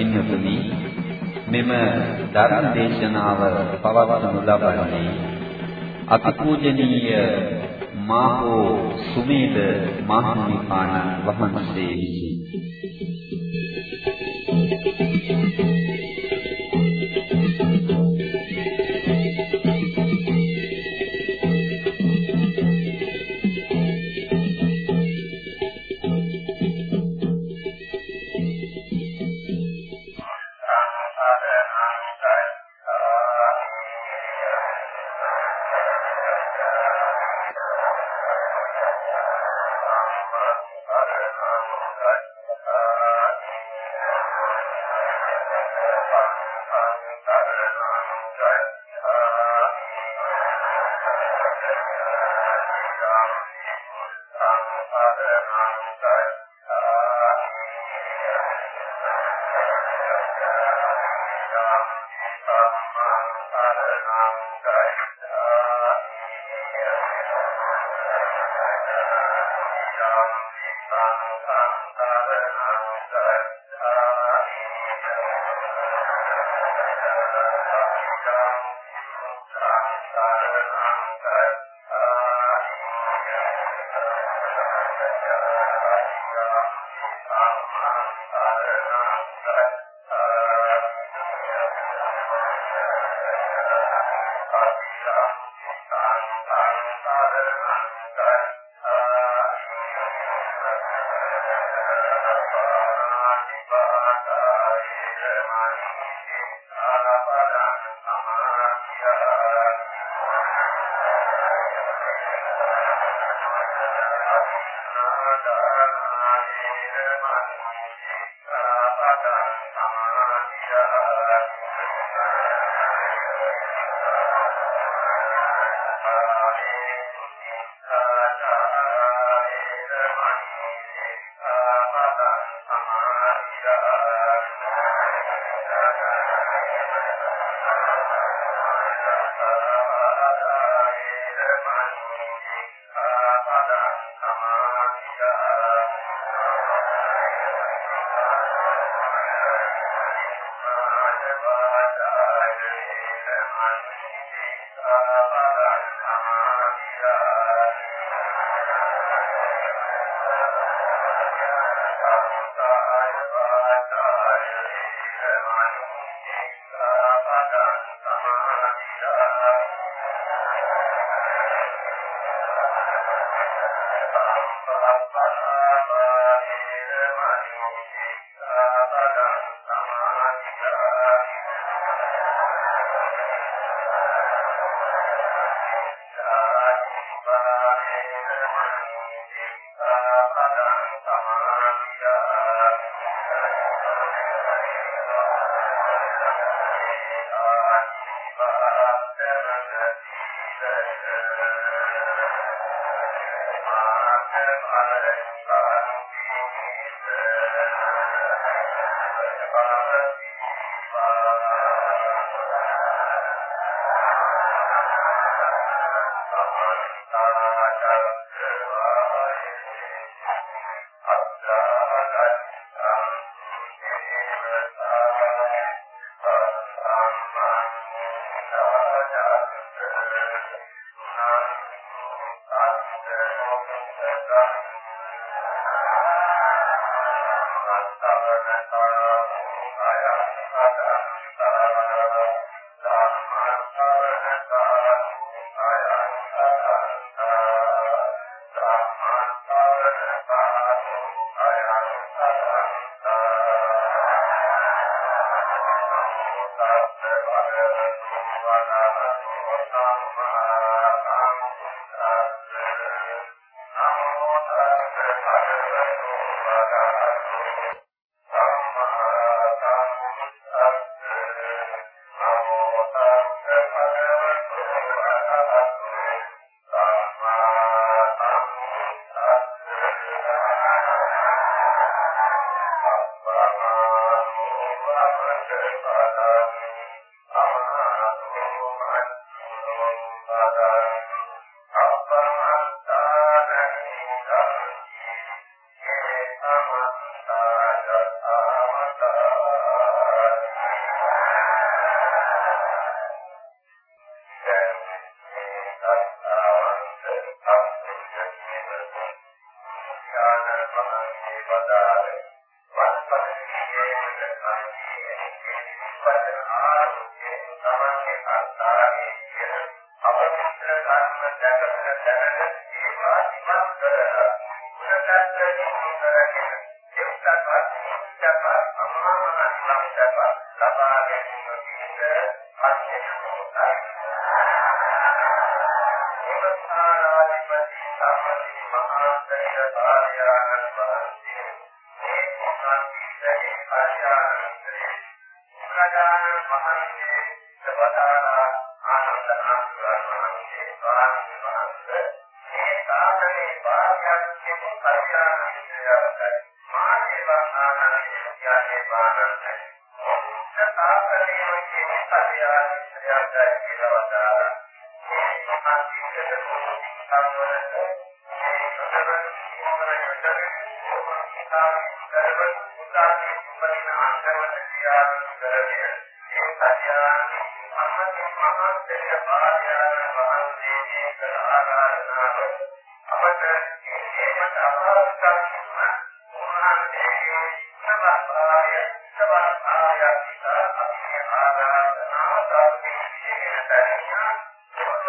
ශ්‍රද්ධාවන්ත පින්වතුනි මෙම ධර්ම දේශනාව පවත්වනු ලබන්නේ අතිපූජනීය මාහෝ සුමේද මහණිපාණන් වහන්සේ විසිනි.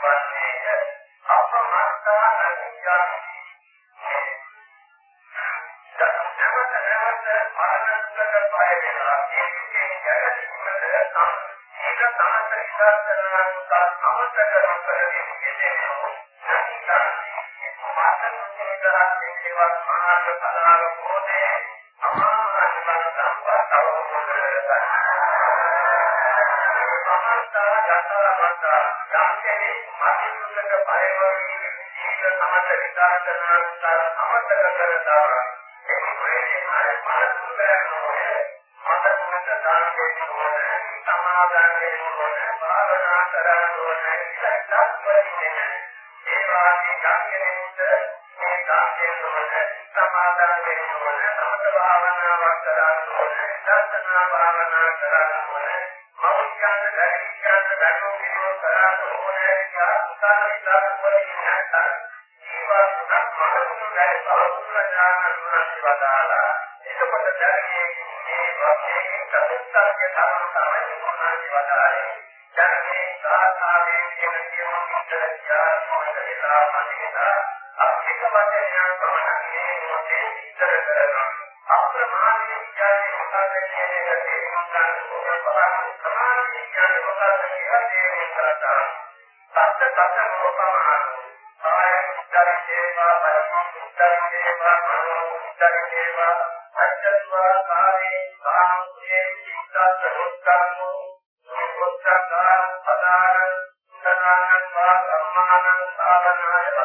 කරන්නේ ඒවත් මහා ප්‍රධාන කෝණය කරන්න ඕනේ කියලා උත්සාහ ඉදන් වලින් නැත්තම් වදාලා එතකොට ධර්මයේ මේ වශයෙන් චතුත්ථර්ය ධර්ම තමයි මොනවාගේ වදාලේ ධර්මයේ සාධාරණයෙන් කියන කියන විතර කියන මොකද කියලා මතකද අපිට වචනයක් පමණක් මේ මොකේ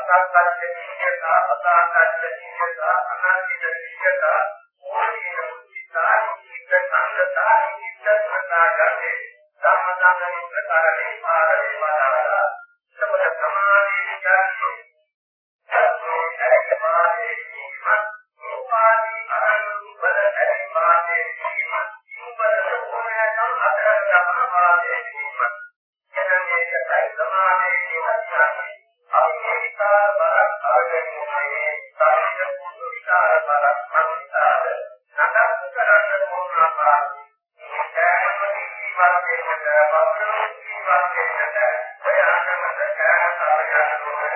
अनाकर्षणीय था अनाकर्षणीय था अनाकर्षणीय ඒක තමයි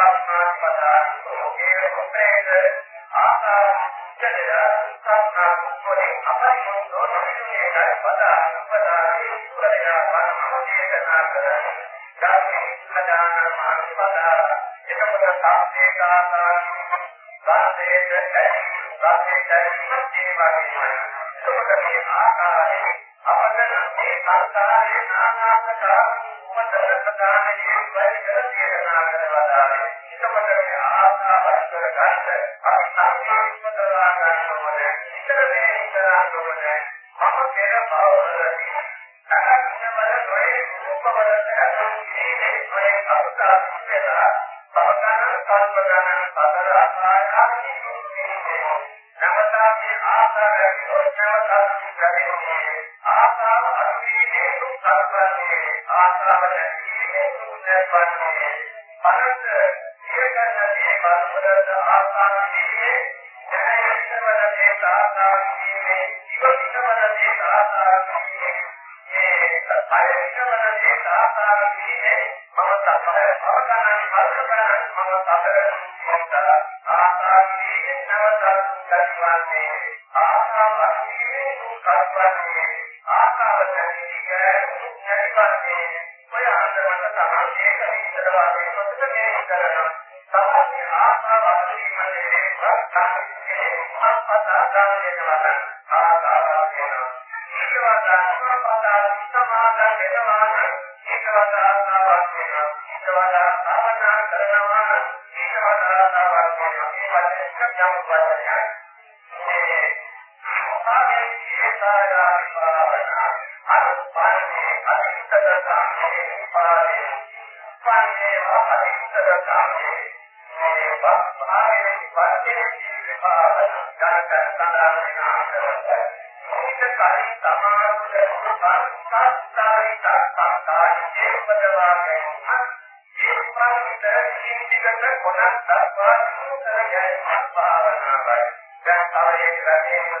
ආකාරයෙන් අපට මේ සංසාරේ නානාකාර ආසාවන්ගේ දුක් කල්පනා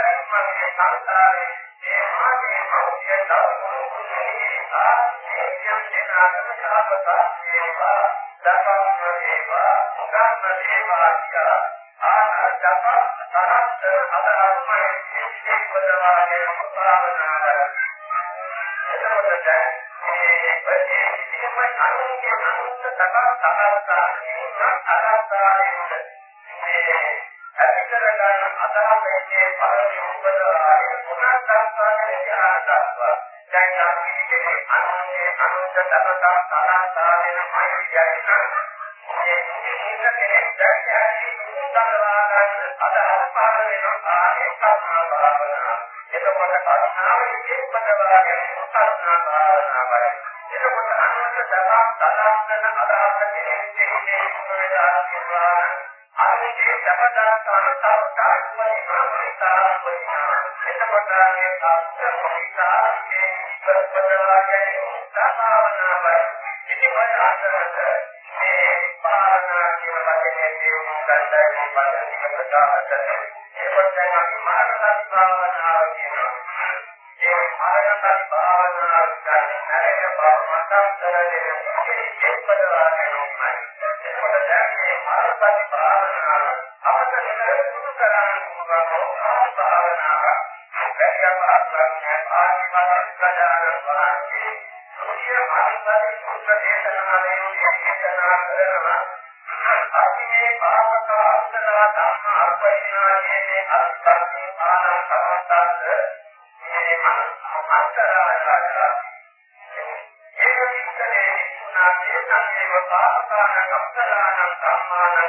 එදකින් මගේ සංසාරේ මේ මාගේ මෞර්ය දවුරුනේ ආදී දෙනාගම ශාපත වේවා දපම් වේවා උගන්න වේවා කියා ආනජප තරත් අදහස්මයි මේ පදවාගේ භාවනාව එතකොට දැන් මේ ප්‍රතිේ කිසිම අනුන්ගේ අනුන්ට තකා තකා අදහස්තානේ මේ අතිතර ගන්න අදහසේ පරිපූර්ණතාවය පුනස්සංස්කාරයේ ඥානත්ව දැන් නම් කීකේ අනුන්ගේ අනුන්ට තකා තකාතාවෙන මයියයි මේ මුලින්ම කෙනෙක් දැන් යන්නේ උත්තරවා ගන්න අදහස් පාර වෙනවා ඒකම භාවනාව එතකොට කරුණාව ඉක්මනවා කියන්නේ කරුණා භාවනාවයි. එතකොට අනුන්ට සමක් සදාස්තන අදහස කෙරෙන්නේ වේදා කියනවා. අනිත්‍ය සමදා සමතාවතාවයි මානසිකාවයි. එතකොට මේ සාස්ත්‍ර මොහිතාගේ ඉස්සරපදවා ගැනීම සාභාවනාවයි. ඉතින් ඔය අතරත මේ භාවනා කියන වචනේ තේරුම් ගන්නයි බලන්නේ ප්‍රකාශ ඒකත් දැන් අපි මානසික භාවනාව කියනවා. ඒ මානසික භාවනාව ගන්න නැරෙන බව මතක් කරගෙන ඒකපද වාගෙනමයි. ඒකට දැන් මේ මානසික භාවනාව අපතේ සුදු කරන්න පුළුවන් භාවනාව. ඒකම අත්‍යන්තයෙන් ආදිවාසී ප්‍රජාන වහන්සේ සූර්ය මානසික සුද්ධ දේශනාවේ දේශනා කරනවා. අපි මේ පාපක අන්තරා ධම්ම අර්පණායේ අත්පත්ති ආනං සමත්තත් මේ අන්තරායලා ඒක උනාසේ සංයම පාපකාන අක්ෂරාණං ධම්මානං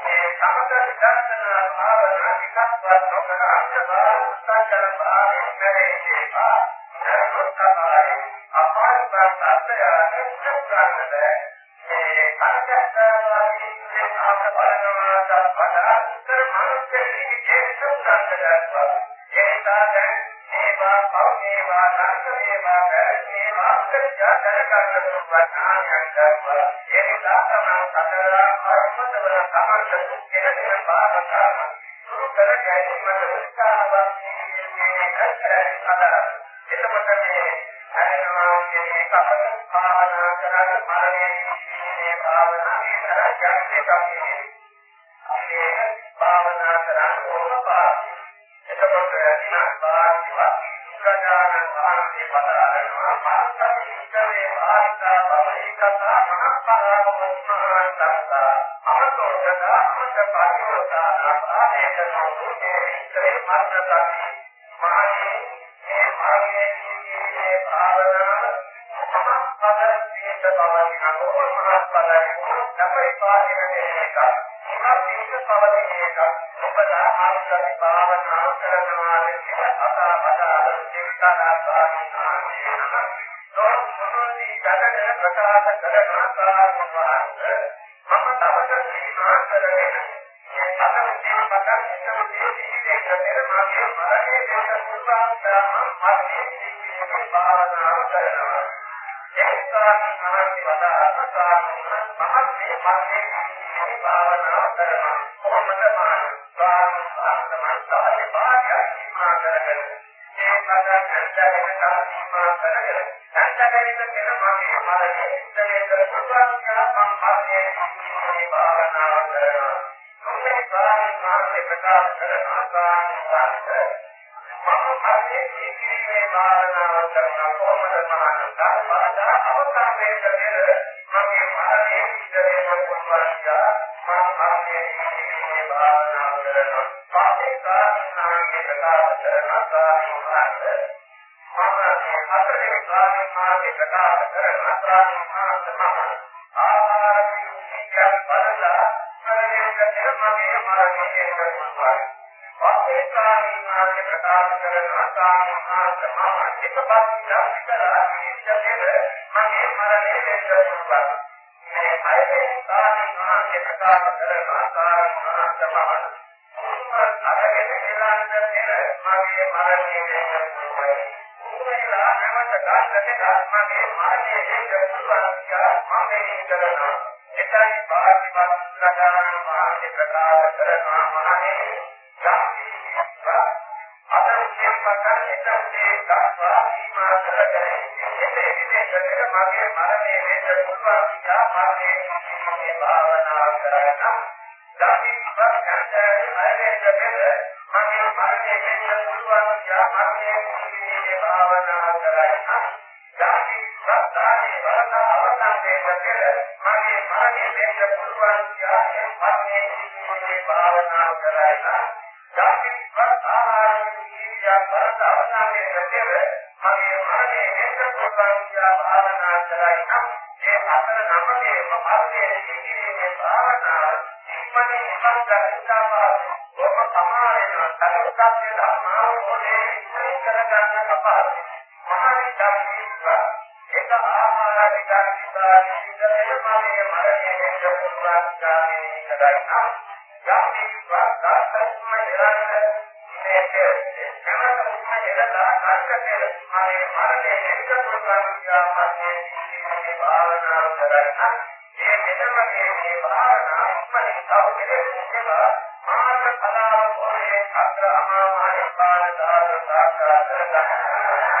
මේ සමත විදර්ශනා භාවනා විකස්වත් නොකර අත්බාර උත්සාහන භාවයෙන් කරේවා නරකොත්තායි අපාරපත් අත්‍යය උත්සාහනද මේ කර්තව්‍යවාදී මේ ආස බලනවා වඩා උත්තර මාර්ගයේ ජීවිතය සුන්දරව ඒ නිසා මේවා පෞනේවා සංකේවා කරේවා අත්‍යජා කරගන්න පුළුවන් ආයතන ඒ නිසා තමයි සතර අර්ථවල සමර්ථ කෙරෙන බාධකම දුරු කර ගැනීමට උත්සාහවත් වීමේ කරතරි සදා එතකොට මේ හරිනවා කියන්නේ කපට භාවනා කරන මරණයේ භාවනා විතරක් යන්නේ. මේ ප්‍රඥාන වහන්සේ පදාරනවා මාර්ගිකේ ආිකා බවේකතා මහපරාමෝත්මාන්තස්සා අමතෝදක අමත පරිවර්තන ආදේශනෝ දුකේ ඉස්තරේ මාර්ගතති මහණේ ඉමත් පවතින එක මොකද ආස්වාද භාවනාව කරනවා කියන අසාපදාල චිත්තානාපානීන තෝමනෝදී ජගන ප්‍රකාශ කරන ආකාරවන්ත මම තවද සීමා කරගෙන මේ අතන ජීවිතයක් ඉස්සම දීදී දෙකේ මාගේ මරණය දෙක පුරාන්තම මාගේ ජීවිතේ භාවනාව කරනවා ඒකාන් මහත් වදා අසාන මහත් මේ මාගේ මම කර්මයේ ජීවිතේ භාවනාව කරන කොහොමද මහානන්ද පාදා අවසන් මේ අයතේ ස්ථානීය මාධ්‍ය ප්‍රකාශ කරන ආකාරය මහා සමහන් මගේ මරණය වෙන්න පුළුවන් කියලා මගේ මගේ භාවනාව කරනවා. ධම්ම මගේ මනසේ වෙන ප්‍රකාශය භාවනා කරයි. සංගාමයේ කරනවා යම් කිසිවක් තාත්තත්ම ඉරන්න මේක සම්මතත්ම ඉරලා කාර්කතේ මාගේ මරණය එක ප්‍රකාශියා මාගේ ජීවිතේ භාවනාව කරනවා මේ මෙතන මේ මේ භාවනා ඉක්මනින් සෞඛ්‍යයේ මුඛවා මාර්ග කලාව පොරේ අත්‍රාමාවේ පාරදාත සාක්ෂාත් කරගන්නවා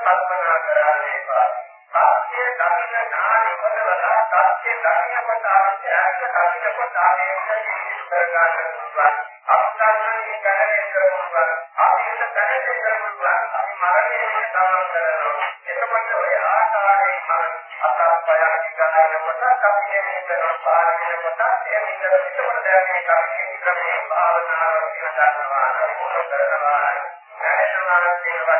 කල්පනා කරන්න එපා. සත්‍ය දකින්න ඥානෙ පොතවලා සත්‍ය දකින්න කොට අපිට ඇත්ත දකින්න කොට ආයෙත් ජීවිත කරගන්න පුළුවන්. අත්දැකීම් කරගෙන කරනවා. අපිට දැනෙන්න කරනවා. අපි මරණය සමන් කරනවා. එතකොට ඔය ආකාරයෙන් මර අතපය ගන්න කොට අපි මේ කරන පාරේ කොට ඒ විතර විතර දැනෙන කර්මයේ ක්‍රමයේ භාවනාව වෙන ගන්නවා. ඒක කරනවා. දැනෙනවා ඒවා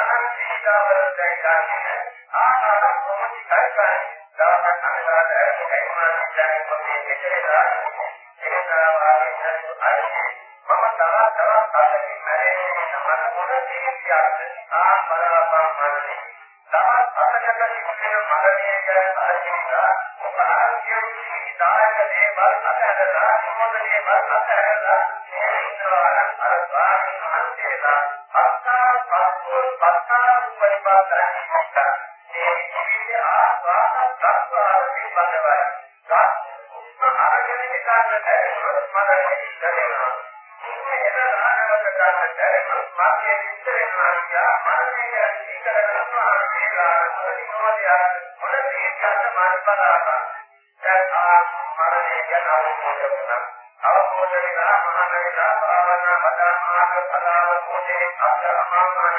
වනන් සීතාවල දැක්කාගෙන ආකාර ප්‍රමුති කල්පයි දවසක් අනිවාර්ය ඇතුළේ මානසිකයෙන් පොතේ දෙකේලා එනවා වාගේ සතු අයිති මම තව තවත් අතකින් මැරෙන්නේ සමහර මොන තීත්‍යයක් ආ පරාපම් මරණේ තවත් අතකදී මුලින් මරණය ගැන අරගෙනලා උපහාර කියන ජීවිතායක දේවල් අතහැරලා මොනදේ වල් අතහැරලා අරගෙන ඉන්න දැනුම මරණය ඉස්සරේනවා මේ එන ආනවක ගන්න දැනුම මාගේ ඉස්සරේනවා කියා මරණය ගැන ඉකරනවා මේලා මොනිනෝදියා මොන තේකන්න මාර්ගලාපා දැන් ආ මරණය ගැන අවබෝධ වුණා අවබෝධ වෙලා මහානවිලා භාවනා පදාමාක පදාව පොතේ අත්ත අමාමාන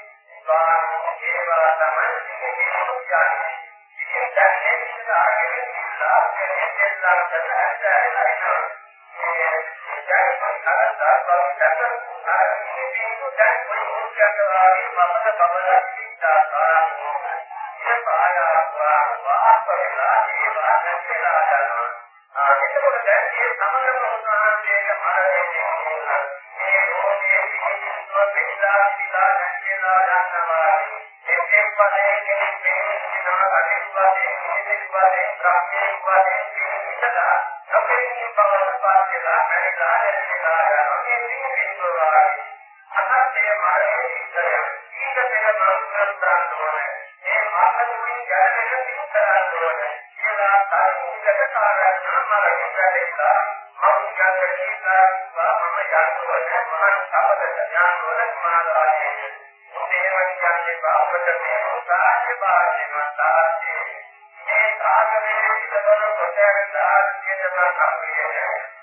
ඒවා තමයි කියන්නේ ඉතින් දැන් මේ විදිහට ආගෙන ඉන්නවා කියන්නේ දෙන්නා කරලා ඉන්නවා මේ දැන් මම කරලා බව දැක මේ පිටු දැන් පොඩි උත්සාහකාරී මමද බබලා සිතාරා ඉතින් පායාවා වාපරලා ඒවා දැකලා යනවා ආ එතකොට දැන් මේ සමගම උන්වහන්සේගේ මරණය මේ වැඩිලා මම යන්න කියලා මම යන්න ඕනේ මම සබද යන්න ඕනේ මාර්ගයේ දේවයන් කියන්නේ බාහමත මේ උසාහේ බාහින තාත්තේ මේ සාගමේ ඉතවර කොටගෙන ආදියට මම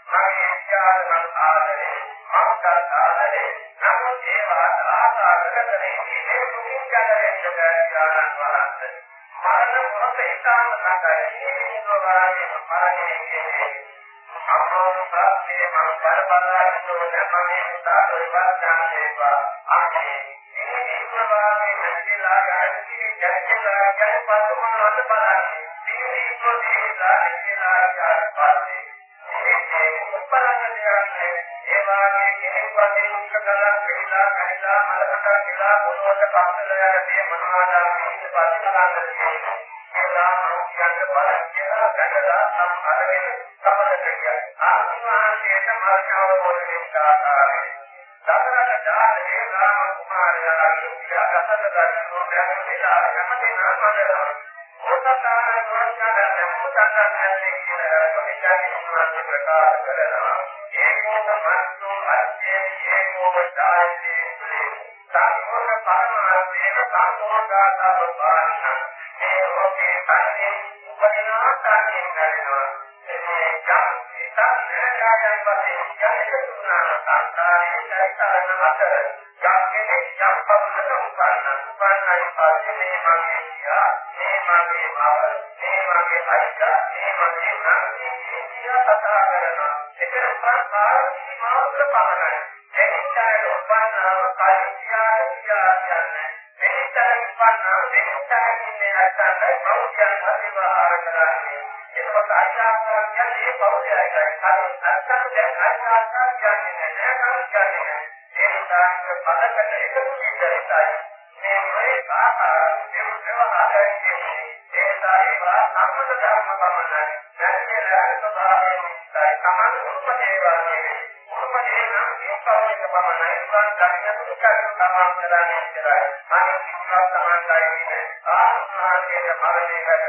මගේ ඉච්ඡාව මම ආදරේ මම ආදරේ නමුත් ඒවා ආකාරකතරේ මේ දුකින් ගැලවෙන්න බැරි වහන්සේ මරණ මොහොත ඉතාම නැතයි මේ දුවාගේ මරණය කියන්නේ අමෝසාවේ මම කරබලාගෙන නැමනේ සාරවත් ඥානේවා ආදී ප්‍රවාහයේ නැතිලා යන්නේ ජනකලා ගැන පස්ස මොනවද බලන්නේ මේ ප්‍රතිලා නැතිලා යාපස්සේ මේ උපලංග දෙන්නේ ඒ වාගේ කෙනෙක් වශයෙන් උත්කලා වෙලා කයිලා මලකට කියලා පොළොවට පස්සල යන මේ මනෝදාන පිට පස්සේ කියන්නේ ඒලා මනුෂ්‍යයන්ට බලන් කියලා ගැටලා සම් අරගෙන සමලට කියන්නේ ආත්මවාදයට මාර්ගව මොලේ ආකාරයේ දතරට දාන ඒ රාම කුමාරයා යකසත දකින්නෝ දැන් වෙලා යමතේ නාමදලා මොතකාර වර්ණන මොතකාර නැන්නේ කියලා කොටිචාගේ උන්වහන්සේ ප්‍රකාශ කරනවා ඒකෝම මනසෝ අධ්‍යේ ඒකෝම දායනේ සම්පූර්ණ පරමාර්ථයේ සම්පූර්ණතාව පාන මේ ලෝකේ පන්නේ උපදිනවා කාර්යයෙන් කරනවා මේ ජම් ඉතින් නෑයයන් වශයෙන් යන්නේ තුනා සංකාරයේ චෛතන අතර යන්නේ යම් පබුලක උපන්න උපන්නයි පස්සේ මේ මගේ කියා මේ මගේ මාව මේ මගේ අයියා මේ මගේ නංගි කියා කතා කරනවා ඒක උපස්කාරී මාවක පමණයි එනිසා උපන්නාම කල්පියා කියා කියන්නේ එනිසා උපන්නාම එනිසා ඉන්නේ නැත්නම් කවුරුන් අධිවාර කරන්නේ ඒකත් ආශාවක් කියන්නේ පෞද්ගලිකයි. කලින් අත්තර දැන් ආශාවක් කියන්නේ නැහැ කවුරුත් කියන්නේ. ඒ නිසා පදකට එකතු වෙන්නයි මේ මේ ආකාර දෙව් ව්‍යවහාරය කියන්නේ. ඒ නිසා ඒවා සම්මත ධර්ම පමණයි. නැත්නම් රාග ස්වභාවයෙන් ඉස්සයි සමාන උපදේවා කියන්නේ. උපදේ නම් ඒ පෞද්ගලික පමණයි. උගන් ධර්ම දුක්ඛ සමාන කරන්නේ ඉතරයි. අනිත් කිසිවක් සමානයි නෙවෙයි. ආත්මාගේ මරණය ගැන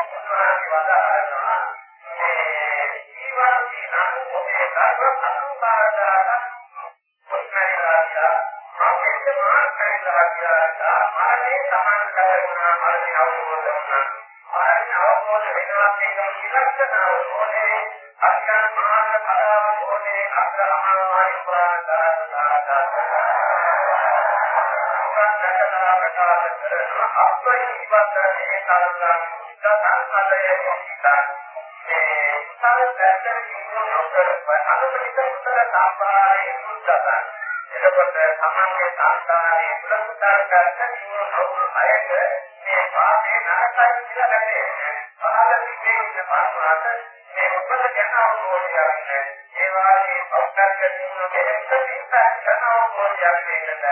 එතකොට සමන්ගේ සංස්කාරයේ ප්‍රමුඛතර කරගෙන අවුල් අයට මේ පාපේ නරකයි කියලා දැනෙන්නේ පහළ විදේශ පාස්වාද මේ උපත ගැන අවබෝධයක් ඒ වාගේ අවස්ථාවක දිනුනේ එක්ක ඉස්සන් අවබෝධයක් දෙන්නද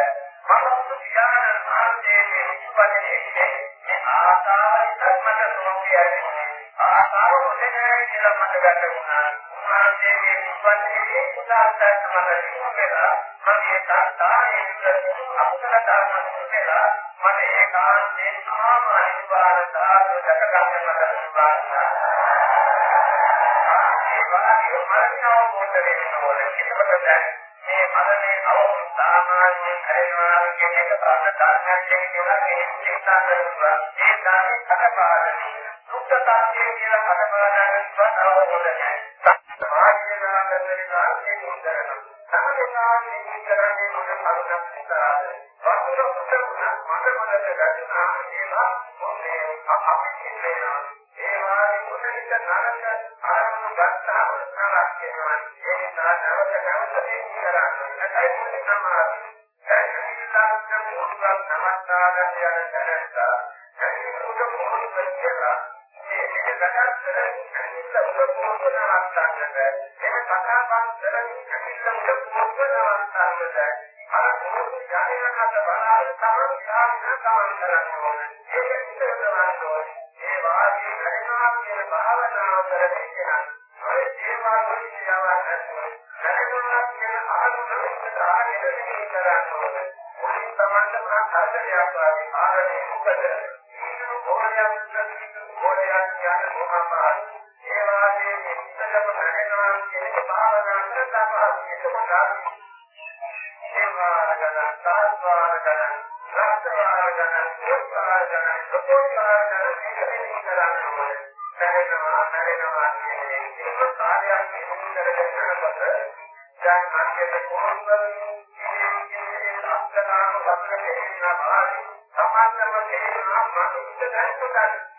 මම ධ්‍යාන මාර්ගයේ උපදිනේ මේ ආකාරයි ධර්මද සෝපියයි ආකාර හොදේ කියලා මට ගන්න වුණා මාර්ගයේ උපදිනේ උදාහරණ තමයි වෙලා මගේ සංස්කාරයේ විතර අක්ෂර ධර්ම තුනලා මට ඒකාන්තයෙන් ආම අනිවාර්ය ධාතු දැක ගන්න මට උත්සාහ ඒ වාගේ මරණව කොට වෙන්න ඕනේ ඒකට දැන් මේ මරණේ අවුල් සාමාන්‍යයෙන් කරනවා කියන එක ප්‍රාණතාඥයෙන් කියලා කෙනෙක් චින්තා කරනවා. ඒ ධර්මයේ කටපාඩම් දුක්ඛ සත්‍යය කියලා කටපාඩම් කරනවා අවබෝධ නැහැ සමාජයනා කරනවා ඒක උත්තරනවා සමහරවිට මේ කරන්නේ මොන කරුණක් නිසාද? වතුර පුතුණ මඩ මඩට ගැටුණා ඒවා මොන්නේ අපි කියනවා. ඒවා මොනිට නරක ආරමුණු ගත්තාම නරක වෙනවා. ඒ නිසා නැවත නැවත මේ කරන්නේ. ඒකයි මොන්නේ තමයි. ඒකෙන් මුලක් නමස්කාරය යන තැනට කරන්න ඕනේ ඒක ඉස්සරහට ඕනේ ඒ වාගේ කරනවා කියන භාවනාව කරන්නේ කියන ඔය දේවා දුක්ඛයව නැත්නම් කරනවා කියන ආත්මික ආගෙන ඉන්න කරන්න ඕනේ මොනින් තමයි මහා කාර්යයක් වාගේ ආරණේ මොකද ඕනයක් කියන මොහොතයි ඒ වාගේ ඉස්සරහම නැගෙනවා කියන භාවනා කරනවා එතකොට ඒවාගෙන සාස්වාගෙන රාස්වාගෙන උත්සාහගෙන සුපෝෂාගෙන ඉගෙන ගන්නවා නැගෙනවා නැගෙනවා කියන්නේ ඒක කාර්යයක් ඉදිරියට කරනකොට දැන් අන්තිමට කොහොමද ඉන්නේ කියන්නේ ලක්ෂණාම වස්තුවේ ඉන්නවා සමානව තේරෙනවා මනිට දැක්කත් මනිට දැක්කොත් අරන්නේ අපේලා වස්තුව දෙන්නා වාගේ අර ඉස්සරහ කවුකේ මේ දැනනවා කියන අරමුණු බාහිර අරමුණකට පොරේ පස්සේලා දැක්ක බවරන දැන් මට කාටි මොයේ දේවල් ගැන කනගාටු දැනෙනවා අනන්ත උද්දතිය නානෝයි කල්පනා කරගෙන අනේ දැන් මම ඒවා කරගෙන යන්නේ දැන් ඉත කොහොමද මේ ඉස්සාවේ මං කරන්නේ දැන් මම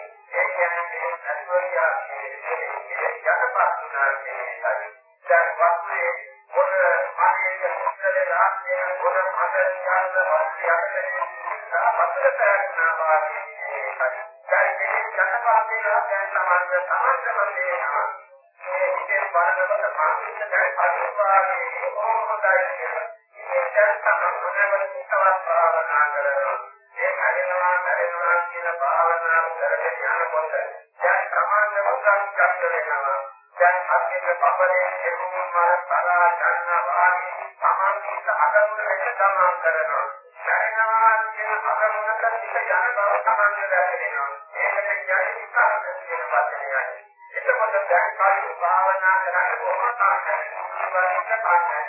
ඒ කියන්නේ අනිවාර්යයා කියන්නේ යටපත්නා කියන්නේ දැන් වස්තුවේ මොන ආයේක මුස්තරේ රාජ්‍ය මොන මත ඥාන වාස්තු යටතේ සාපතර කරනවා වාගේ දැන් මේ යටපත්ේ රාජ්‍යයන් සමාජ සමාජම දෙනවා මේ ඉතින් බලනකොට මානසික දැන් අනිවාර්යයෙන් කොහොමදයි කියලා ඉතින් දැන් තමයි මොනවද තවත් භාවනා කරනවා ඒ හරිනවා හරිනවා කියන භාවනාව කරගෙන යනකොට දැන් සමාන මුද්‍රාංශයක් වෙනවා. දැන් අන්තිම පපරේ එරුම් මර තරා ගන්න වාගේ සමාන්විත අගමුණ වෙන්න තමන් කරනවා. හරිනවා කියන අගමුණට පිට යන බව තමන් දැනෙනවා. ඒකට කියන්නේ විකාශන කියන වචනයයි. එතකොට දැන් කාලේ භාවනා කරන්න කොහොමද තමයි ජීවිතය පාන්නේ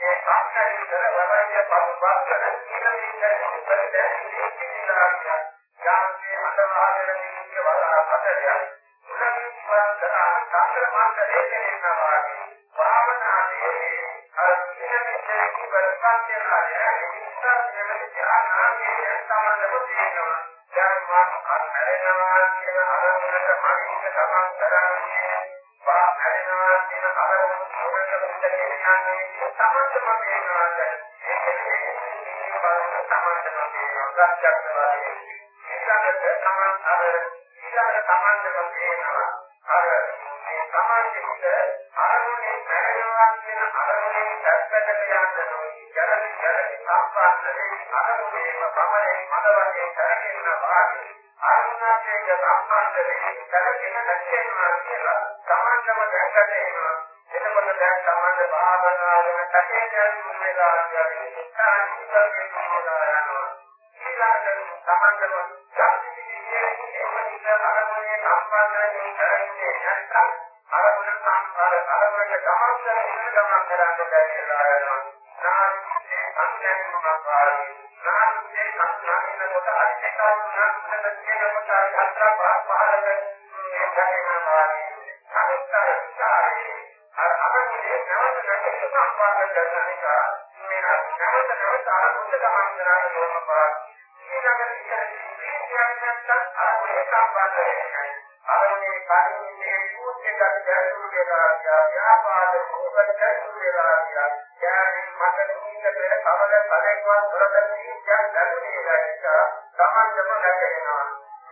ඒ සාක්ෂාත් කර වරණය පස්සබස්සන ඉලමින් උපරදැන් ඉතිරිලාරිය යාන්ගේ අතවාගෙන නිකුත් වලා පතරය උලමින් වන්දනා කාන්තර මාර්ග දේශනෙන්නවා භාවනාවේ අර ඉලමින් ඉවරපත් වෙන ධ්‍යානාවේ සමානව තියෙනවා. දැන් මම අත්හැරෙනවා කියන අරමුණට මනින්න තමන් කරන්නේ කියන්නේ තමන්ටම මේනවා ගත්‍යක්වාදී ඊළඟට තමන් අර ඊළඟට තමන්ටම මේනවා අර මේ සමාජයේ විතර අරමුණේ පැහැරෙනවා කියන අරමුණේ දැක්කට යන්න නොයි ජලි ජලි සම්පන්නයේ අරමුණේම පමණේ මත වශයෙන් කරගෙන වාගේ. අරුණාචේය සම්බන්ධ වෙන්නේ කරගෙන නැතිවෙනවා කියලා සමාජම දැක්කට එනවා. එතකොට දැන් සමාජ භාවනාවන කටේ දැන් වෙලා යන්නේ ඉස්සරහින් ඉස්සරහින් යනවා ඊළඟට සමාජම අරමුණේ සම්බන්ධයෙන් කරන්නේ නැත්නම් අරමුණ සංස්කාර අරමුණට ගමන් කරන ගමන් කරන්න බැහැ යනවා. නාමයේ සංකේතයක් පාරි. නාමයේ සංඥාන කොට අධිකාරුණා උදට කියන කොට අත්‍ර පහලක මේ දැනෙනවා. සංස්කාරයි අර අරමුණේ නැවත නැවත සම්පාදනය කරන නිසා මේ නැවත නැවත අරමුණට ගමන් කරන්න ඕන පාර. ඊළඟට කියන්නේ නැත්නම් අරමුණේ සම්බන්ධ වෙන්නේ අරමුණේ කාර්යයේ සූත්‍රයක් දැරුණු වෙලා ව්‍යාපාද මොකට දැරුණු වෙලා ඥානින් මත නිින්ද පෙර කවල පළෙන්වත් කරද තීත්‍යයක් දැරුණේ නැහැ සමන්දම නැගෙනවා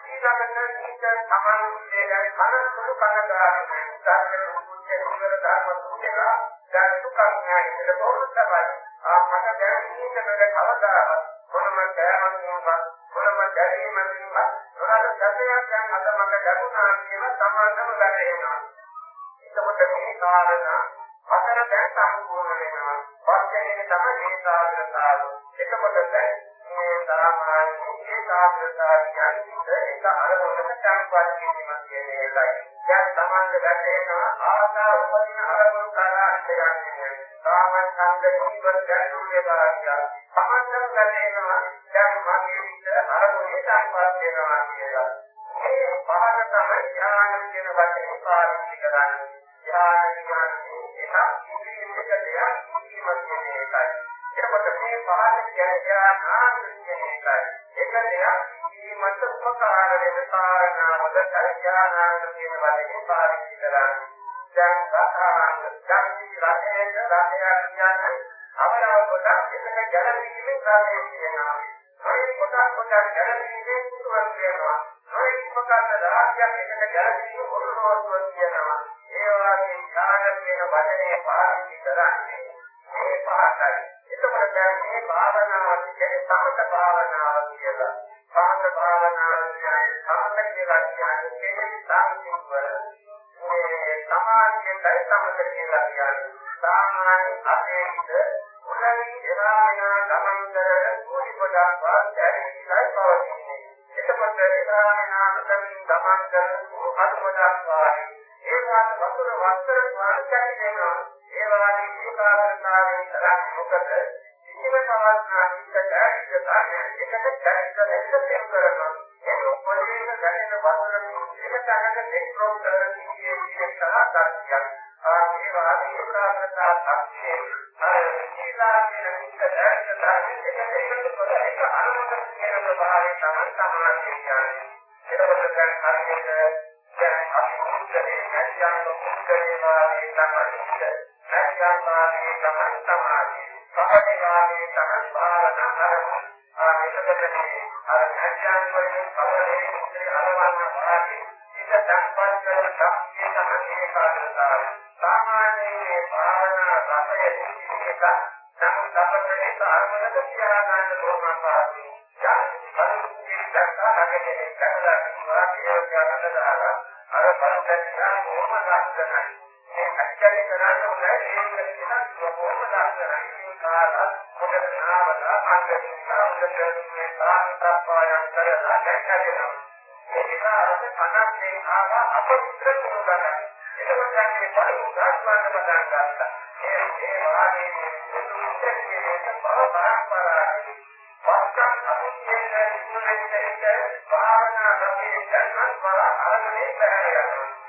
ඊළඟට නිින්ද සමන් දෙයයි කනසුළු කනගාරයි උදාහරණ මුත්තේ උදේට ධර්ම සූත්‍රය දැන් දුකක් නැහැ ඒක තෝරන්න තමයි ආ මට දැන් නිින්ද පෙර කවදාවත් මොනම කෑමක් මොනම දැරීමකින්වත් මොනවාද සැපයක් දැන් අද මට ලැබුණා කියලා සමානම වැටෙනවා. එතකොට මේ කාරණා හතර දැන් සම්පූර්ණ වෙනවා. පස්සේ තමයි මේ සාධනතාව. එතකොට දැන් මේ සාමාන්‍ය මේ සාධනතාව කියන්නේ ඒක අරමුණක සංපත් කිරීමක් කියන එකයි. දැන් සමාන්ත වැටෙනවා ආසා උපදින අරමුණු කරා ඉඳගන්නේ. සාමාන්‍ය ඡන්ද කුණිවත් දැනුනේ බාහිය. සමාන්තම වැටෙනවා දැන් මගේ විතර අරමුණේ සංපත් වෙනවා කියලා. මේ පහන තමයි ඥාන කියන වචනේ පාවිච්චි කරන්නේ. ඥාන කියන්නේ එකක් ඉදිරියට දෙයක් කිසිම කියන එකයි. එතකොට මේ පහන කියන්නේ ඥාන කියන එකයි. එක දෙයක් කිසිමත් උපකාර වෙන කාරණාවද ඥාන කියන වචනේ පාවිච්චි කරන්නේ. දැන් සාහාංග ධම්මි රතේ රතේ කියන්නේ අවරව කොටස් එකක ගැළපීමේ කාර්යය කියනවා. මේ කොටස් කොටස් ගැළපීමේ සුදුසුකම් කියනවා. මේ උපකරණ රාශියක් එකට ගැළපීම ඔරොත්තුවක් කියනවා. ඒ වගේ ඥාන කියන වචනේ පාවිච්චි කරන්නේ මේ පහටයි. එතකොට දැන් මේ භාවනාව කියන්නේ සමත භාවනාව කියලා. සමත භාවනාව කියන්නේ සමත කියලා කියන්නේ සාමිතික වල මේ සමාධියයි සමත කියලා කියන්නේ. සාමාන්‍ය අපේ හිත උලවි එරායනා ගමන් කර කුලි කොටස් වාස්තැයි පවතින්නේ. එතකොට එරායනා ගමන් ගමන් කර අතු කොටස් වායි. ඒ වාත් වතුර වස්තර වාස්තැයි දෙනවා. ඒ වාගේ ඒකාග්‍රතාවයෙන් කරන්නේ මොකද? කිසිම පවස්නාකිට දැරිද තමයි එකට දැරිද එකට තේරුම් කරනවා. ඒ පොළේන දැනෙන වතුර එකට අගට නෙක්රොම් කරන කීයේ විශේෂ ආකාරයක්. ආ මේ වාගේ ඒකාග්‍රතාව ශක්තිය අර සීලාගෙන ඉස්සරහට දාන්නේ ඒක එකතු කරලා ඒක අනුමත කියන ස්වභාවය තමයි සමාධිය කියන්නේ. එතකොට දැන් හරියට දැන් අපි මුද්දේ නැත්නම් මුද්දේ වාගේ තමයි නැත්නම් වාගේ තමයි සමාධිය. පහේ වාගේ තමයි භාවනා කරමු. ආ එතකොට මේ අර නැත්නම් වලින් පහේ මුද්දේ අරවන්න වාගේ ඉත සංපත් කරන ශක්තිය තමයි ඒකාග්‍රතාවය. සාමාන්‍යයෙන් භාවනා රසය එක නමුත් අපිට අරමුණක තියා ගන්න ලෝකපාති යම් පරිච්ඡේදයක් නැගෙන කරලා කිව්වා කියලා ගන්නදාලා අර පරිච්ඡේදය කොහොම ලක්ෂණයි මේ අච්චරි කරන්න උනේ ඒක කියන කොහොම ලක්ෂණයි කාලා මොකද නාවලා අංගිකා උදේ මේ සාහිත්‍යපායන් කරලා දැක්කදෙනවා ඒ නිසා අර කනක් ආවා අපිට උදේ එතකොට මේ බලු ගන්න පටන් ගත්තා. ඒ ඒ වාගේ මුදුන්කේ බව පරම්පරාවයි. වස්තන් අමුත්තේ ඉන්නේ භාවනා රකේ ධර්ම වල අරගෙන බැහැරයනවා. ඒ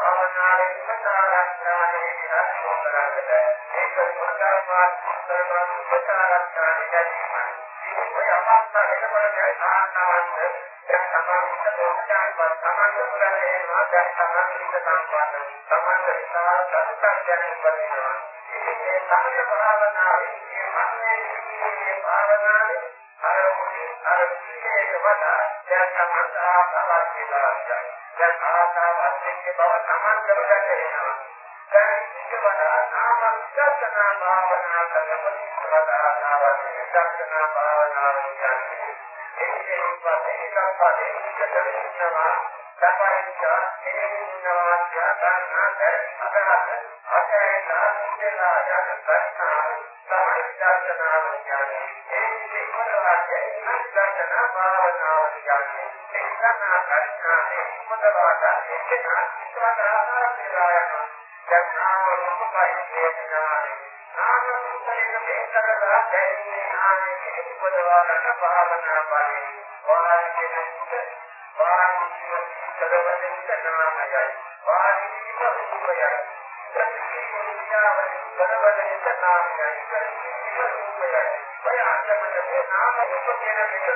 අර බලු ගන්න එකයි පස්සේ අයන්නේ. ඒ වාගේ ඒකාග්‍රතාව සංගයක් පාරයි. එතකොට සාමාන්‍ය විදිහේ සාධකතර ආකාශයෙන් දේවල් ගමන් කරනවා. මේ මේ ඒකාන්තතාවයේ සංග්‍රහයෙන් අරමුණේ දැක්කම තමයි කියනවා. එතකොට මේක පාඨම විඥාන කියන වචනේ පාවිච්චි කරන්නේ. සාමාන්‍ය මේ භාවනාවේ සතරඥානයේ විනාශ කරන්නට ඒක සුන්දරමාත් සුන්දරමාත් සතරඥානයේ ගැනීම. මේ අපස්ථා වෙනකොට ආනාවන්ත දැන් සමාධියට උත්සාහවත් සමාධිය පුරන්නේ මාර්ගය සමාධියට සම්බන්ධ සමාධි විස්තර සත්‍යයක් වෙනවා. මේ සම්පූර්ණ භාවනාවේ මේ මන්නේ මේ භාවනාවේ අර අර විශේෂ වඩා දැන් සම්මතා භාවනාව දැන් ආකාරයෙන් බව සමාන කරගන්න වෙනවා. දැන් ඒක වඩා නාම විදර්ශනා භාවනා කරනකොට වඩා නාම විදර්ශනා භාවනාව කියන්නේ ඒකේ පස්සේ එකක් පස්සේ විකටව ඉන්නවා. සපරිච්ඡා හේතුනවා ඥාතනාත අකරත අකරේන ඉඳලා යන ප්‍රශ්නාව සමහිතර්ශනාව කියන්නේ ඒකේ මොනවාද ඉස්සර්ශනා භාවනාව කියන්නේ එක්කනා ප්‍රශ්නාවේ මොනවාද ඒක ඉස්සරහට කියලා යනවා දැන් නාම රූපයි වේදනායි නාම රූපයෙන් මේකරලා දැනෙන්නේ ආනේ උපදවා ගන්න භාවනා බලේ වාහිකෙනුත් වාහිකිය සදවදින් තනාමයයි වාහිකිය රූපයයි සතිවිද්‍යාවෙන් සදවදින් තනාමයයි සතිවිද්‍යාව රූපයයි ඔය අන්තමට මේ නාම රූප කියන එක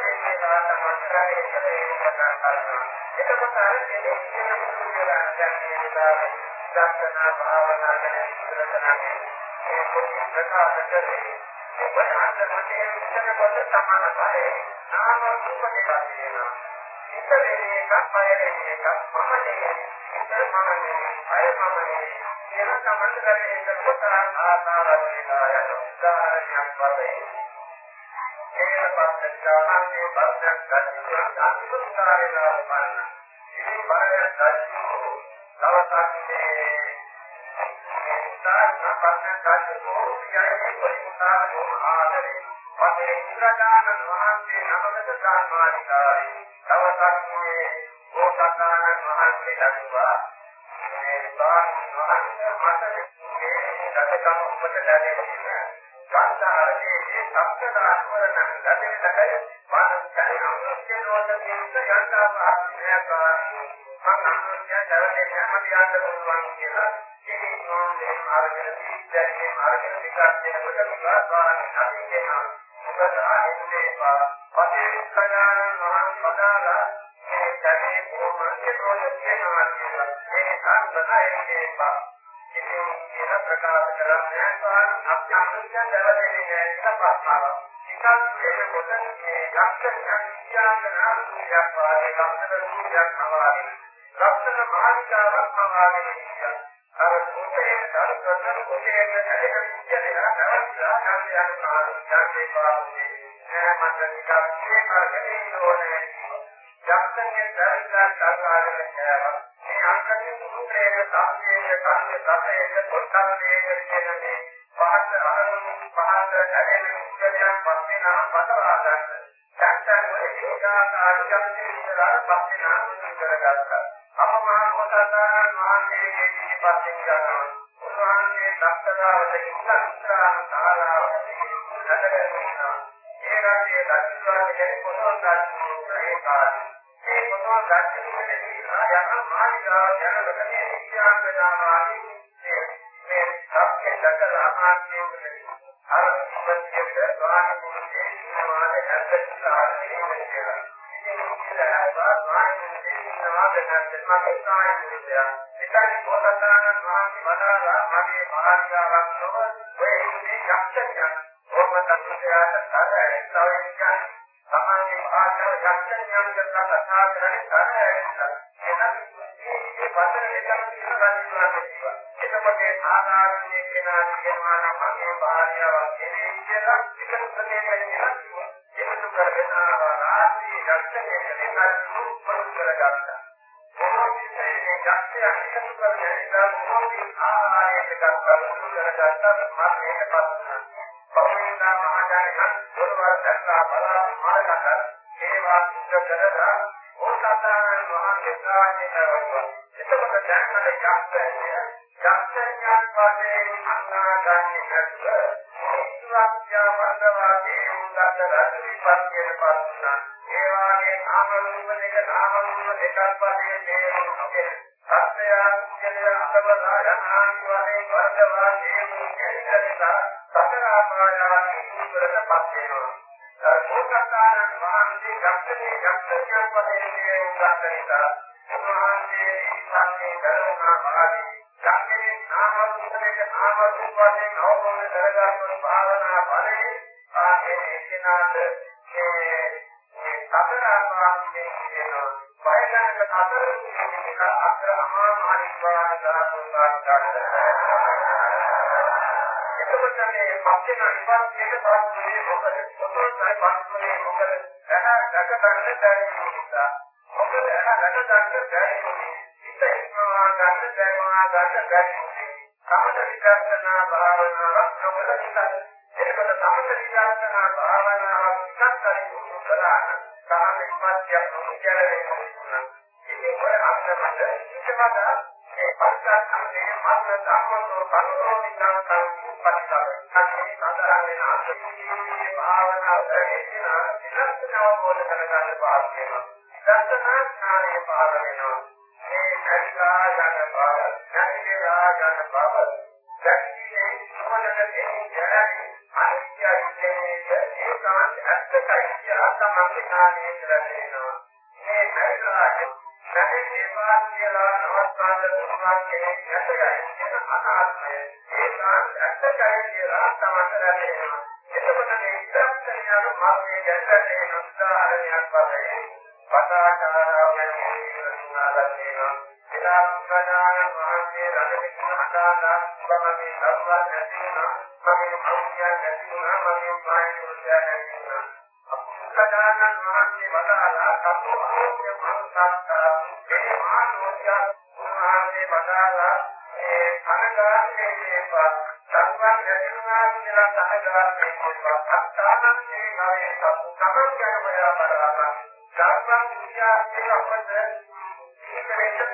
දෙන්නේ තාමතරේ ඉතලේ කතා කරනවා එතකොට අර දෙන්නේ කියන මුලින්ම දැන් කියනවා දර්ශනා භාවනා ගැන විස්තර කරන්නේ මේ පොඩි ප්‍රකාශ කරේ ඔය අන්තමතේ විස්තර කොට සමාන පහේ නාම රූප දෙකක් තියෙනවා. ඉතරේ කප්පයනේ එකක් මමනේ ඉතර මමනේ අය මමනේ කියන සමන්තරේ එතකොට ආකාරය යන උදාහරණයක් වශයෙන් ඒන පස්සෙන්දාමගේ පස්සෙන් ගන්න අනුසාරේලා බලන්න. ඉතින් බලයක් දැක්කෝ දවසක් මේ ඉස්සාර පස්සෙන් ගන්නකෝ කියන්නේ කොයි උදාහරණයක් ආදරේ පස්සේ ඉන්ද්‍රජාන වහන්සේ නමකට සාමානිකාරී දවසක් මේ ඕසකානන් වහන්සේ දක්වා මේ ස්වාමීන් වහන්සේ මතකයේ දසකම උපත ලැබෙන්නේ ගන්ධාරයේ සත්‍යදානවරණ ලැබෙන්නට මම දැනුම් කියනකොට මේක යන්තා පාස්නේකාරී මම දැනන්නේ නැමදියන්ට පුළුවන් කියලා ඉතින් මොන්නේ මාර්ගයේ දීච්චේ මාර්ගයේ විකාශ වෙනකොට විකාශාන නැති වෙනවා මොකද ආයෙන්නේ පස්සේ කඥාන මහා පදාලා මේ ධර්මයේ කොහොමද කියනවද කියනවා කියලා ඒ සම්බන්ධයෙන් පා ඉතින් කියන ප්‍රකාශ කරන්නේ අත්‍යන්තයෙන් දැවදෙන්නේ නැහැ ප්‍රශ්නාව. ටිකක් එනකොට මේ ලක්ෂණ ඥාන නාමයක් වාගේ ලක්ෂණ රූපයක් නවාගේ ලක්ෂණ මානිකාවක් නවාගේ කියන අර කුතේ දර්ශන කුතේ නැදෙන විචලන දවස්ලා යන්නේ යන්නේ පාන්නේ නෑ මට ටිකක් මේ කරගෙන ඕනේ. යක්ෂණයේ දර්ශන කරකාරයෙන් යනවා මේ අන්තයේ කුතේ සාමයේ කන්නේ සතේ කොටන්නේ කියන්නේ පහත අරමුණු පහත නැදෙන විචලනයක් පස්සේ නම් පතවා ගන්න. දැක්කම ඒකාකාරී ඉස්සරහ පස්සේ නම් කරගත්තා අපමහා කොටසාරන් වහන්සේගේ පිටිපස්සෙන් යනවා. උන්වහන්සේ දක්ෂතාවට ඉන්න ඉස්සරහම ශාලාවට නැදගෙන ඉන්නවා. ඒ රටේ දක්ෂතාවට කියන්නේ කොහොමද ඒ කාලේ. මේ කොහොමද දක්ෂතාවට කියන්නේ යන මාළිගාව යනකොට මේ විද්‍යාංගනාවාදී මේ සත්‍ය දකලා ආත්මයෙන් අර ඉස්සෙල්ලා ගාන මුලේ ඉන්නවාද නැත්නම් ආදී කියලා. ඉතින් ඒක වාස්වායන දෙන්නවා මගේ සායන විද්‍යාව. ඉතින් පොතදාන මාගේ වදාලා මගේ මහානිකාවක් නොව ඔය ඉන්නේ යක්ෂණිය. කොහොමද විද්‍යාවට තරයි තවෙන් සමාජයේ ආකාර යක්ෂණියන් කරන කතා කරන්නේ තරයි. එහෙනම් මේ පතර එකක් කියලා ගන්නවා. එතකොට ආකාරයේ කෙනා කියනවා නම් මගේ භාර්යාවක් කෙනෙක් කියලා එක ප්‍රදේශයක් කියලා එකතු කරගෙන ආවාදී යක්ෂණිය කෙනෙක් පොත් කරගත්තා. මොහොතේ යක්ෂයා එකතු කරගෙන ඉඳන් මොහොතේ ආහාරයට ගත්තා කරගත්තා මම මේක පස්සන. පෞරිනා මහාජානක දොරවල් දැක්ලා බලා මාර්ගක ඒවා සිද්ධ කරලා ඕසතාරන් වහන්සේ ප්‍රාර්ථනා කරනවා. එතකොට දැන් අර යක්ෂය යක්ෂයන් වශයෙන් අනාගන්නේ නැතුව ඉස්වාක්‍යා වන්දවාදී උන්දත රත්විපත්‍යන පස්සන ඒ වාගේ නාම රූප දෙක නාම රූප දෙකක් වශයෙන් තේරුම් නොගෙන සත්‍යය කුජලය අතවදා යනාන් වශයෙන් වන්දවාදී මුකෙලිකලා සතර ආපායාදී උපරතපත් වෙනවා ඕකතාරන් වහන්සේ යක්ෂයේ යක්ෂයන් වශයෙන් තේරුම් ගන්න නිසා උන්වහන්සේ ඉස්වාක්‍යේ කරුණා මාදී යන්නේ නාම රූපයක නාම රූප වශයෙන් අවබෝධ කරගන්න භාවනා ඵලයේ ආයේ එකිනාට මේ මේ සතර ආකාරයෙන් කියන වයනක සතර කියන අක්‍රමා මානිවාන දාතුන් එතකොට මේ පස්සේ විපස්සේක පස්සේ මොකද? මොකද පස්සේ මොකද? එහා දැක ගන්න බැරි නිසා. මොකද එහා දැක ගන්න බැරි නිසා ඉස්සෙල්ලා ගන්න දැනවා ගන්න බැරි සමත විදර්ශනා භාවනාවක් නොකළා එතකොට සමත විදර්ශනා භාවනාවක් සත්‍යයි දුරු කරාන සාම විපත්‍ය මුචලේ මොනවා ඉතින් ඔය අන්තමත ඉච්ඡවද ඒ පස්සක්ඛේ මන්න ධම්මතෝ පරෝ විඥානං උපපත්තව සංකේ සාධාරණ වෙන අන්තිමේ භාවනාව කරගෙන ඉලක්කන අවබෝධ කරගන්න පාස් වෙනවා දර්ශනා ඥානය පාර වෙනවා. මේ කල්ලා යන බව නැතිලා යන බව දැක්කේ මොනද එන්නේ අනිත්‍යයේ ඒකාන්ත ඇත්තයි කියලා තමයි ඥානය කරගෙනවා මේ කල්ලා නැති දේවා කියලා නවස්කාර දුන්නා කෙනෙක් නැතයි කියන අනාත්මය ඒකාන්ත ඇත්තයි කියලා තමයි කරගෙනවා එතකොට මේ ඉස්සක්කනියන මාර්ගයේ ගැටලේ උදාහරණයක් වශයෙන් පදාචාරාවෙන් ඉන්නාදන්නේන විලාප්පදාන මහන්සිය රජකෙන හදාලා බමගේ සම්වත් නැතිනම් මගේ අවුලිය නැතිනම් මගේ පායුරුය නැතිනම් අපදාන මහන්සිය වදාලා සතු ආෝක්‍ය මනසක්තා ඒ මානෝය උන්වහන්සේ වදාලා ඒ කනගාටුවේ වේපා සම්වත් නැතිනම් කියලා කනගාටුවේ වේපා අත්තානන් මේ ගායේ සතු තමන් ගැන හොයා බලන්න ධර්ම විද්‍යාවේ අපද ඒකෙට පුළුවන්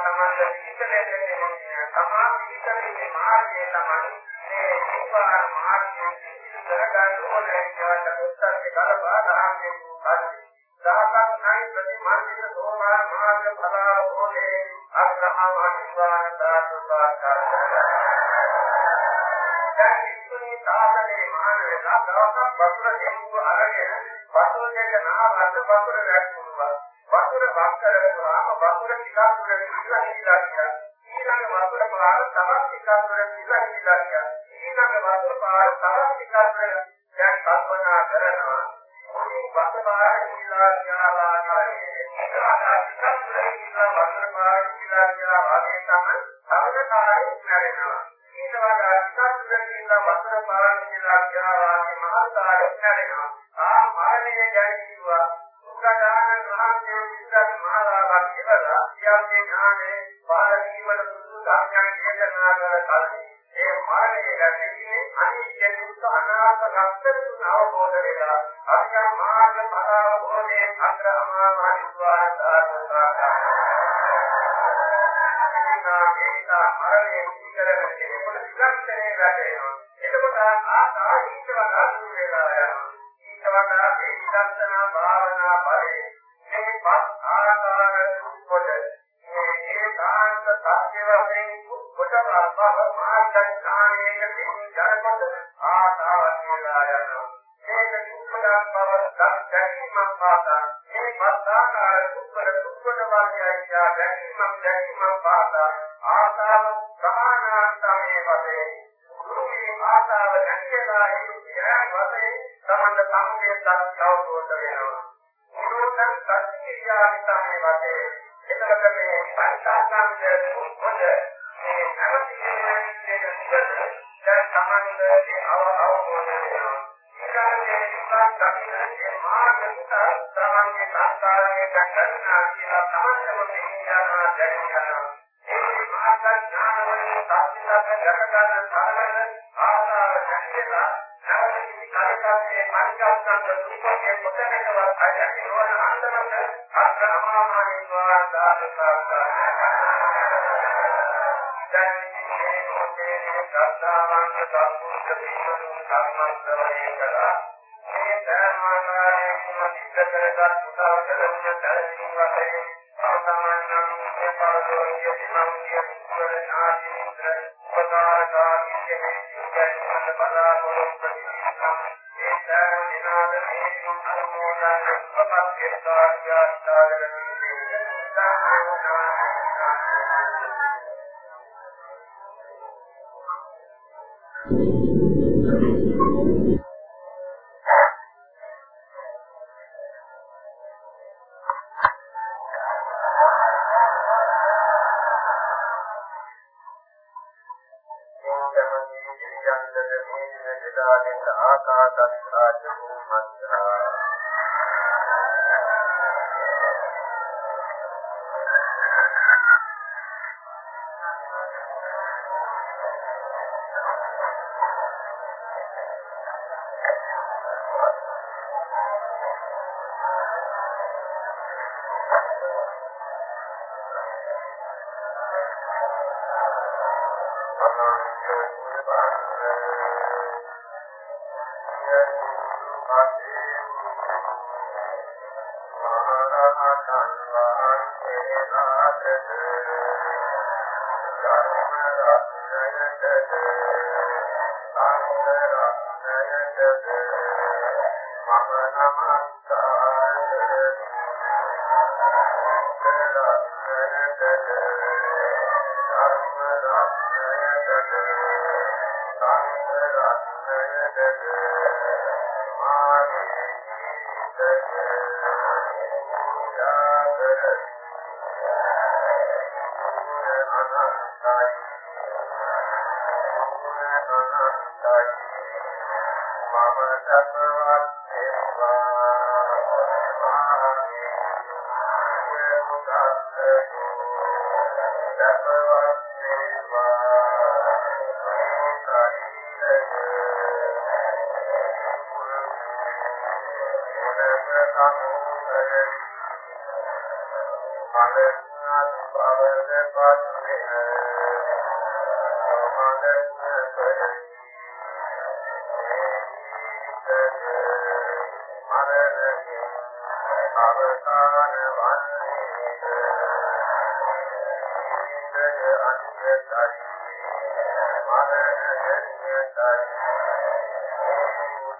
තමයි විචලනයේ දෙන්නේ සමාධි විචලනයේ මාර්ගය තමයි මේ විපාර මාර්ගයේ පිළිතුරු කරගන්න ඕනේ කියවට උත්තරේ කලබා දහන්නේ හරි. දහසක් නැයි ප්‍රතිමාර්ගික සෝමා මාර්ග බලාවෝනේ අග්‍රහම අනිවාර්ය දාතුපාකාර. දැන් ඉස්තුනි සාධනේ මානවේ දවසක් වතුර එම්බු අරගෙන වතුරේක නාමත් වතුර වැක්කුවා. වතුර වක්කර පුරාම වතුර ටිකක් දුර ඉස්සලා හිලා ගියා. ඊළඟ වතුර පාර තවත් ටිකක් දුර ඉස්සලා හිලා ගියා. ඊළඟ වතුර පාර තවත් ටිකක් දුර දැන් කල්පනා කරනවා. මුලින් වතුර පාර හිලා ගියා වාගේ ටිකක් දුර ඉස්සලා වතුර පාර හිලා ගියා වාගේ තමයි සමගතාරයි නැරෙනවා. ඊළඟ ටිකක් දුර ඉස්සලා වතුර පාර හිලා ගියා වාගේ මහතාරයි නැරෙනවා. ආ මරණය ජයීවා දුක්ඛ අනාත්ම සත්‍යතුන් අවබෝධ වෙලා අරිය මාර්ග පරාවෝනේ අග්‍රහමා මහිද්වාර සාධනා මේ පස් ආකාර දුක්ඛ දුක්ඛ වාක්‍යය දැකීමක් දැකීමක් පාසා ආසාව ප්‍රහාණාන්තමේ වශයෙන් ගුරුගේ ආසාව දැකලා ඒ වශයෙන් තමන්ට සංකේතයක් අවබෝධ වෙනවා. නිරෝධන් සත්‍යියා විතරේ වශයෙන් එතකොට මේ පංචාංගය පොද මේ නැවති කියන නිවන දැන් තමන්ගේ අවබෝධ වෙනවා. ඊළඟට විශ්වාස දකින්නේ මාර්ගික තමන්ගේ සංස්කාරයේ ගන්නා කියලා තමන්ටම තේරුම් දැනෙනවා. ඒ මාර්ග ඥාන වලින් සාධිතක ජගතන සාරණ ආසාව නැතිලා නැවති කාර්යයේ පංචස්කන්ධ රූපයේ කොටනකවත් අයකි නොවන අන්දමට අත්‍රමාමානී වාදාසකාරා සත්තාවන්ත සම්පූර්ණ වීමෙන් සම්මස්තවයේ කළා. මේ ධර්මාකාරයෙන් සිද්ධ කරගත් කුසල කරුණ දැරීම වශයෙන් සාමාන්‍යයෙන් මේ පාරෝණිය විමංගිය කුසල නාදීන්ද්‍ර උපකාරකාරීගේ සිද්ධාන්ත බලාපොරොත්තු පිළිගන්න ඒ ධර්ම දිනාද මේ අනුමෝදන් උපපත්ති කාර්යස්ථාවරදී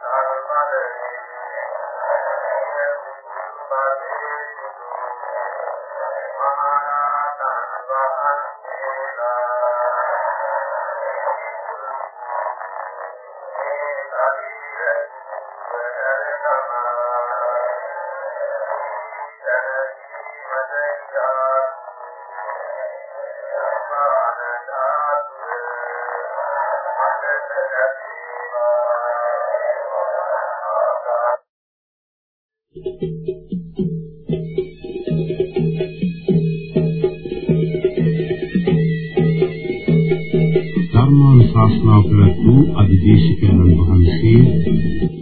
ධර්මානුශාසනා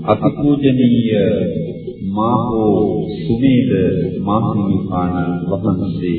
අතිපූජනීය මාහෝ සුමේද මාහිමිපාණන් වහන්සේ